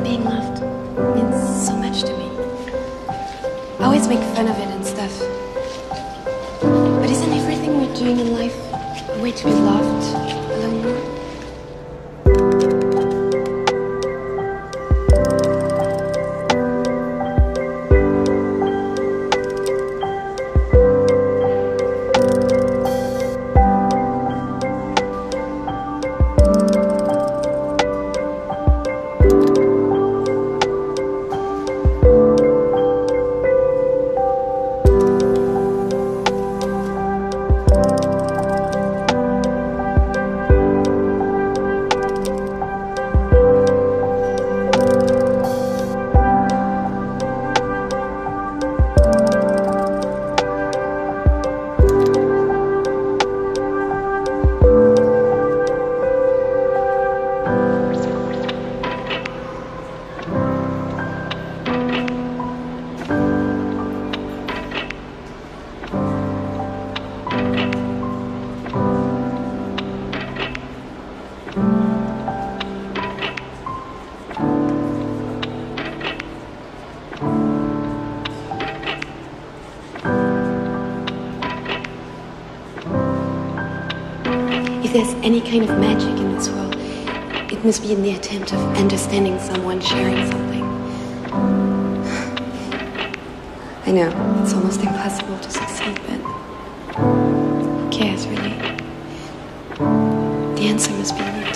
And being loved means so much to me. I always make fun of it and stuff. But isn't everything we're doing in life a way to be loved a little more? If there's any kind of magic in this world, it must be in the attempt of understanding someone, sharing something. I know, it's almost impossible to succeed, but who cares, really? The answer must be in